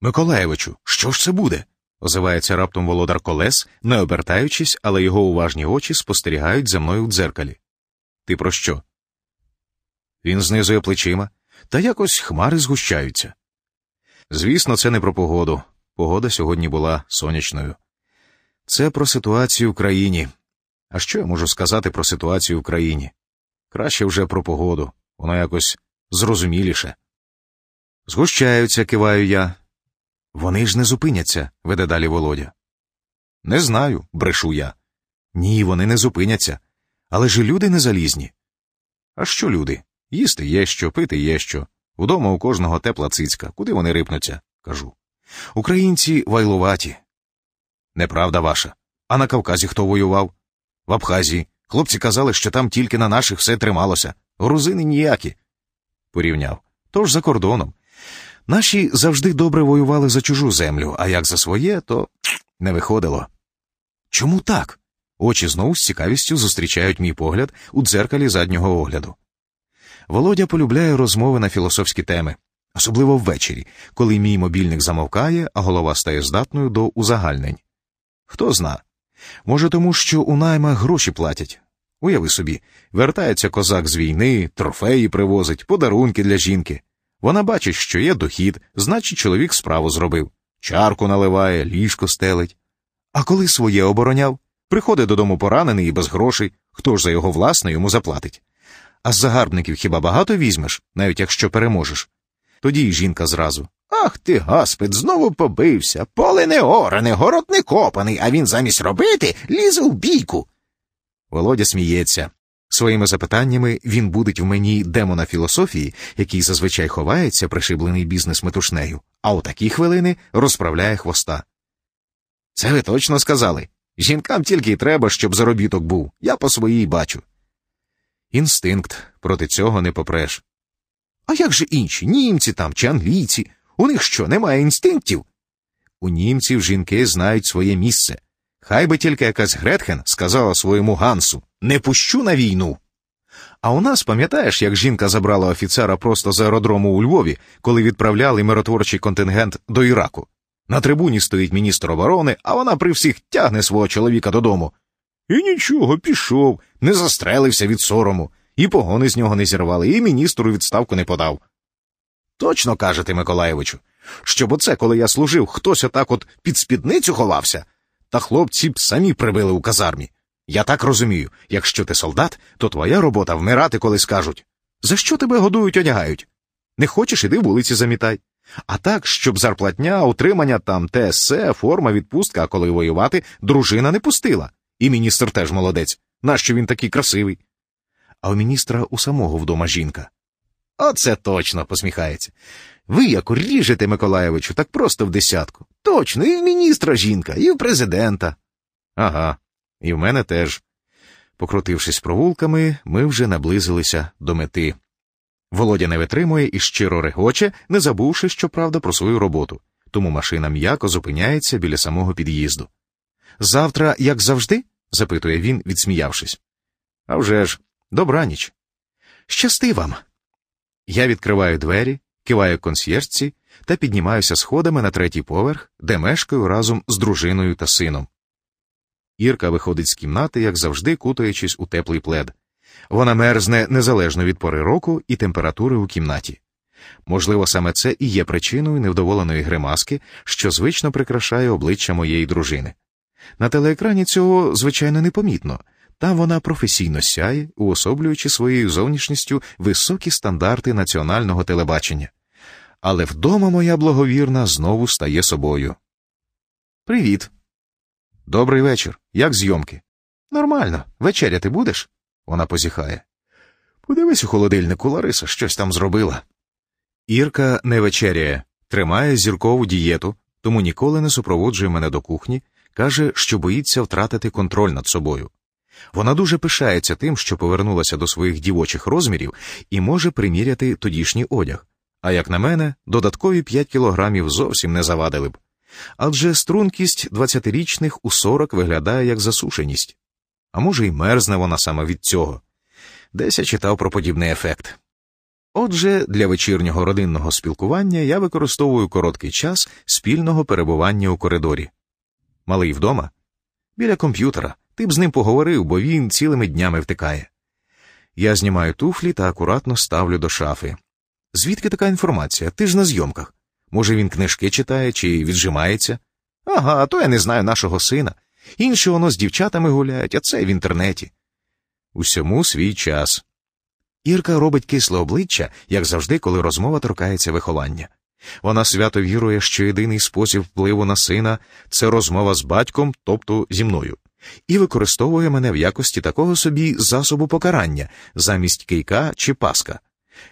Миколаєвичу, що ж це буде? озивається раптом володар колес, не обертаючись, але його уважні очі спостерігають за мною в дзеркалі. Ти про що? Він знизує плечима, та якось хмари згущаються. Звісно, це не про погоду. Погода сьогодні була сонячною. Це про ситуацію в країні. А що я можу сказати про ситуацію в країні? Краще вже про погоду, воно якось зрозуміліше. Згущаються, киваю я. Вони ж не зупиняться, веде далі Володя. Не знаю, брешу я. Ні, вони не зупиняться. Але ж і люди не залізні. А що люди? Їсти є що, пити є що. Вдома у кожного тепла цицька. Куди вони рипнуться? кажу. Українці вайлуваті. Неправда ваша. А на Кавказі хто воював? В Абхазії. Хлопці казали, що там тільки на наших все трималося. Грузини ніякі. Порівняв. Тож за кордоном. Наші завжди добре воювали за чужу землю, а як за своє, то не виходило. Чому так? Очі знову з цікавістю зустрічають мій погляд у дзеркалі заднього огляду. Володя полюбляє розмови на філософські теми, особливо ввечері, коли мій мобільник замовкає, а голова стає здатною до узагальнень. Хто зна, може, тому що у наймах гроші платять. Уяви собі, вертається козак з війни, трофеї привозить, подарунки для жінки. Вона бачить, що є дохід, значить, чоловік справу зробив. Чарку наливає, ліжко стелить. А коли своє обороняв, приходить додому поранений і без грошей, хто ж за його власне йому заплатить. А з загарбників хіба багато візьмеш, навіть якщо переможеш? Тоді й жінка зразу. Ах ти, гаспид, знову побився. Поле не оране, город не копаний, а він замість робити лізе в бійку. Володя сміється. Своїми запитаннями він будить в мені демона філософії, який зазвичай ховається, пришиблений бізнес метушнею, а у такі хвилини розправляє хвоста. Це ви точно сказали. Жінкам тільки й треба, щоб заробіток був. Я по своїй бачу. Інстинкт проти цього не попреш. А як же інші, німці там чи англійці? У них що, немає інстинктів? У німців жінки знають своє місце. Хай би тільки якась Гретхен сказала своєму гансу не пущу на війну. А у нас, пам'ятаєш, як жінка забрала офіцера просто з аеродрому у Львові, коли відправляли миротворчий контингент до Іраку? На трибуні стоїть міністр оборони, а вона при всіх тягне свого чоловіка додому. І нічого, пішов, не застрелився від сорому, і погони з нього не зірвали, і міністру відставку не подав. Точно кажете, Миколаєвичу, щоб оце, коли я служив, хтось отак от під спідницю ховався, та хлопці б самі прибили у казармі. Я так розумію, якщо ти солдат, то твоя робота вмирати, коли скажуть за що тебе годують, одягають? Не хочеш, іди вулиці замітай. А так, щоб зарплатня, утримання там, ТСЦ, форма, відпустка, а коли воювати, дружина не пустила. І міністр теж молодець. Нащо він такий красивий? А у міністра у самого вдома жінка. Оце точно, посміхається. Ви як ріжете, Миколаєвичу, так просто в десятку. Точно, і в міністра жінка, і в президента. Ага, і в мене теж. Покрутившись провулками, ми вже наблизилися до мети. Володя не витримує і щиро регоче, не забувши, щоправда, про свою роботу, тому машина м'яко зупиняється біля самого під'їзду. Завтра, як завжди? запитує він, відсміявшись. «А вже ж, добраніч. Щасти вам. Я відкриваю двері, киваю консьєржці та піднімаюся сходами на третій поверх, де мешкаю разом з дружиною та сином. Ірка виходить з кімнати, як завжди, кутаючись у теплий плед. Вона мерзне незалежно від пори року і температури у кімнаті. Можливо, саме це і є причиною невдоволеної гримаски, що звично прикрашає обличчя моєї дружини. На телеекрані цього, звичайно, непомітно. Там вона професійно сяє, уособлюючи своєю зовнішністю високі стандарти національного телебачення. Але вдома моя благовірна знову стає собою. Привіт. Добрий вечір. Як зйомки? Нормально. Вечеряти будеш? Вона позіхає. Подивись у холодильнику, Лариса щось там зробила. Ірка не вечеряє, тримає зіркову дієту, тому ніколи не супроводжує мене до кухні, каже, що боїться втратити контроль над собою. Вона дуже пишається тим, що повернулася до своїх дівочих розмірів і може приміряти тодішній одяг. А як на мене, додаткові 5 кілограмів зовсім не завадили б. Адже стрункість 20-річних у 40 виглядає як засушеність. А може, й мерзне вона саме від цього. Десь я читав про подібний ефект. Отже, для вечірнього родинного спілкування я використовую короткий час спільного перебування у коридорі. Малий вдома? Біля комп'ютера. Ти б з ним поговорив, бо він цілими днями втикає. Я знімаю туфлі та акуратно ставлю до шафи. Звідки така інформація? Ти ж на зйомках. Може, він книжки читає чи віджимається? Ага, то я не знаю нашого сина. Інші воно з дівчатами гуляють, а це в інтернеті. Усьому свій час. Ірка робить кисле обличчя, як завжди, коли розмова торкається виховання. Вона свято вірує, що єдиний спосіб впливу на сина це розмова з батьком, тобто зі мною, і використовує мене в якості такого собі засобу покарання замість кийка чи паска.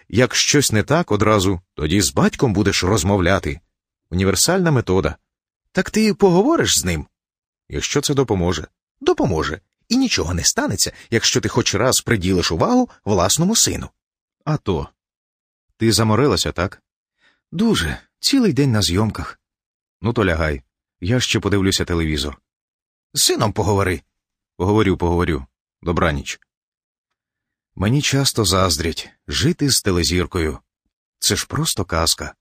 Як щось не так одразу, тоді з батьком будеш розмовляти. Універсальна метода. Так ти поговориш з ним? Якщо це допоможе, допоможе. І нічого не станеться, якщо ти хоч раз приділиш увагу власному сину. А то. Ти заморилася, так? Дуже, цілий день на зйомках. Ну, то лягай. Я ще подивлюся телевізор. З сином поговори. Поговорю, поговорю. Добраніч. Мені часто заздрять жити з телезіркою. Це ж просто казка.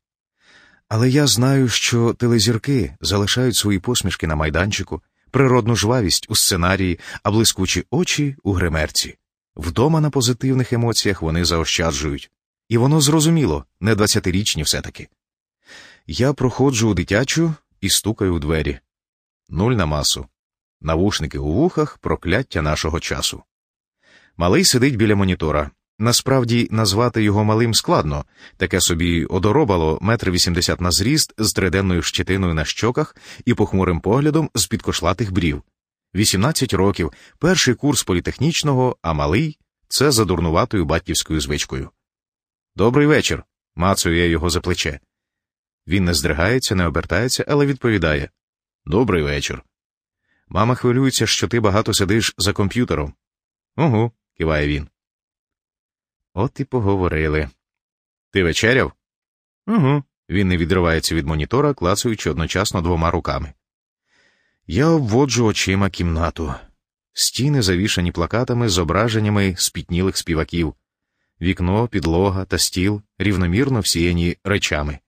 Але я знаю, що телезірки залишають свої посмішки на майданчику, природну жвавість у сценарії, а блискучі очі у гримерці. Вдома на позитивних емоціях вони заощаджують. І воно зрозуміло, не двадцятирічні все-таки. Я проходжу у дитячу і стукаю у двері. Нуль на масу. Навушники у вухах прокляття нашого часу. Малий сидить біля монітора. Насправді назвати його малим складно, таке собі одоробало метр вісімдесят на зріст з триденною щетиною на щоках і похмурим поглядом з підкошлатих брів. Вісімнадцять років, перший курс політехнічного, а малий це за дурнуватою батьківською звичкою. Добрий вечір. мацую я його за плече. Він не здригається, не обертається, але відповідає Добрий вечір. Мама хвилюється, що ти багато сидиш за комп'ютером. Угу, киває він. От і поговорили. Ти вечеряв? Угу. Він не відривається від монітора, клацаючи одночасно двома руками. Я обводжу очима кімнату. Стіни завішані плакатами з зображеннями спітнілих співаків, вікно, підлога та стіл рівномірно всіяні речами.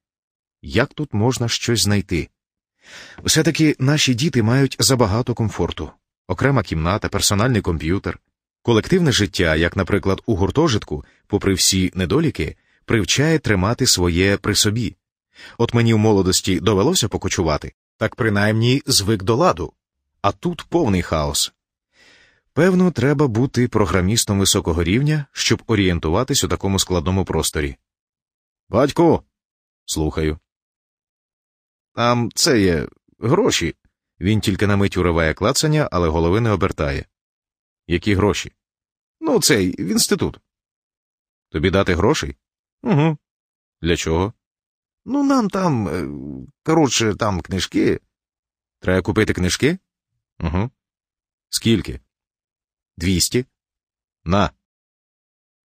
Як тут можна щось знайти? Все таки наші діти мають забагато комфорту, окрема кімната, персональний комп'ютер, колективне життя, як, наприклад, у гуртожитку, попри всі недоліки, привчає тримати своє при собі. От мені в молодості довелося покочувати, так принаймні звик до ладу, а тут повний хаос. Певно, треба бути програмістом високого рівня, щоб орієнтуватись у такому складному просторі. Батько, слухаю. Там це є гроші. Він тільки на мить уриває клацання, але голови не обертає. Які гроші? Ну, цей в інститут. Тобі дати грошей? Угу. Для чого? Ну, нам там, е, коротше, там книжки. Треба купити книжки? Угу. Скільки? Двісті. На.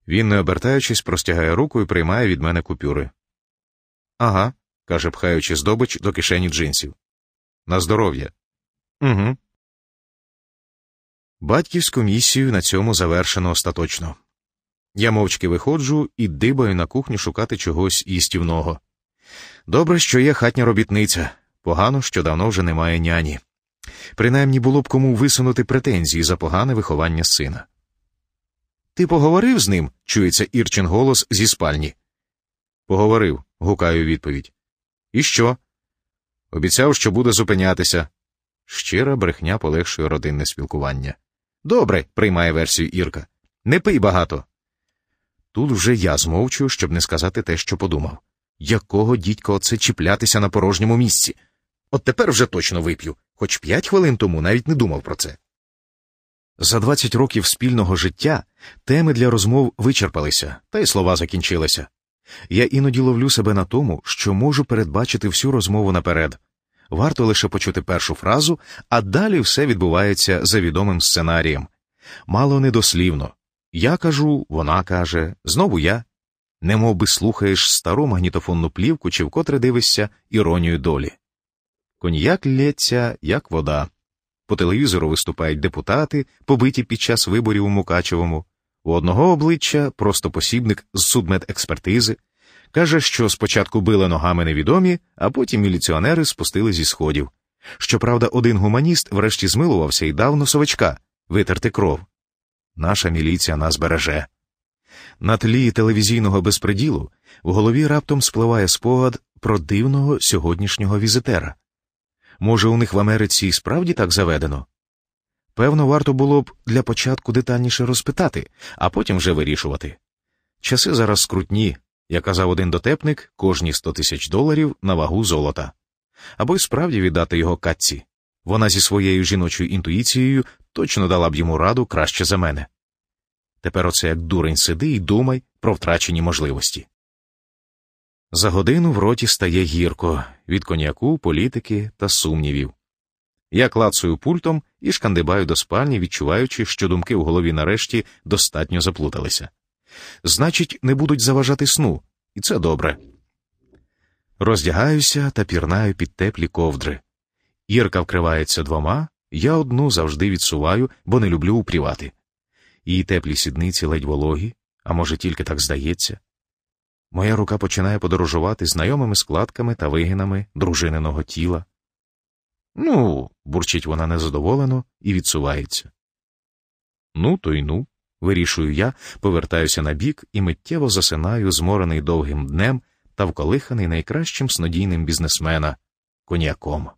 Він, не обертаючись, простягає руку і приймає від мене купюри. Ага, каже, пхаючи здобич до кишені джинсів. На здоров'я. Угу. Батьківську місію на цьому завершено остаточно. Я мовчки виходжу і дибаю на кухню шукати чогось їстівного. Добре, що є хатня робітниця, погано, що давно вже немає няні. Принаймні було б кому висунути претензії за погане виховання сина. Ти поговорив з ним? чується Ірчин голос зі спальні. Поговорив, гукаю відповідь. І що? Обіцяв, що буде зупинятися. Щира брехня полегшує родинне спілкування. Добре, приймає версію Ірка. Не пий багато. Тут вже я змовчу, щоб не сказати те, що подумав. Якого дідька оце чіплятися на порожньому місці? От тепер вже точно вип'ю, хоч п'ять хвилин тому навіть не думав про це. За двадцять років спільного життя теми для розмов вичерпалися, та й слова закінчилися. Я іноді ловлю себе на тому, що можу передбачити всю розмову наперед. Варто лише почути першу фразу, а далі все відбувається за відомим сценарієм. Мало недослівно. Я кажу, вона каже, знову я. Немов би слухаєш стару магнітофонну плівку чи вкотре дивишся іронію долі. Коньяк лється, як вода. По телевізору виступають депутати, побиті під час виборів у Мукачевому. У одного обличчя просто посібник з судмедекспертизи, каже, що спочатку били ногами невідомі, а потім міліціонери спустили зі сходів. Щоправда, один гуманіст врешті змилувався і дав носовичка витерти кров. Наша міліція нас береже. На тлі телевізійного безпреділу в голові раптом спливає спогад про дивного сьогоднішнього візитера. Може, у них в Америці справді так заведено? Певно, варто було б для початку детальніше розпитати, а потім вже вирішувати. Часи зараз скрутні, як казав один дотепник, кожні 100 тисяч доларів на вагу золота. Або й справді віддати його катці. Вона зі своєю жіночою інтуїцією точно дала б йому раду краще за мене. Тепер оце як дурень сиди і думай про втрачені можливості. За годину в роті стає гірко від коньяку, політики та сумнівів. Я клацаю пультом і шкандибаю до спальні, відчуваючи, що думки в голові нарешті достатньо заплуталися. Значить, не будуть заважати сну, і це добре. Роздягаюся та пірнаю під теплі ковдри. Ірка вкривається двома, я одну завжди відсуваю, бо не люблю упрівати. Її теплі сідниці ледь вологі, а може, тільки так здається. Моя рука починає подорожувати знайомими складками та вигинами дружининого тіла. Ну, бурчить вона незадоволено і відсувається. Ну, то й ну, вирішую я, повертаюся на бік і миттєво засинаю, зморений довгим днем та вколиханий найкращим снодійним бізнесмена коньяком.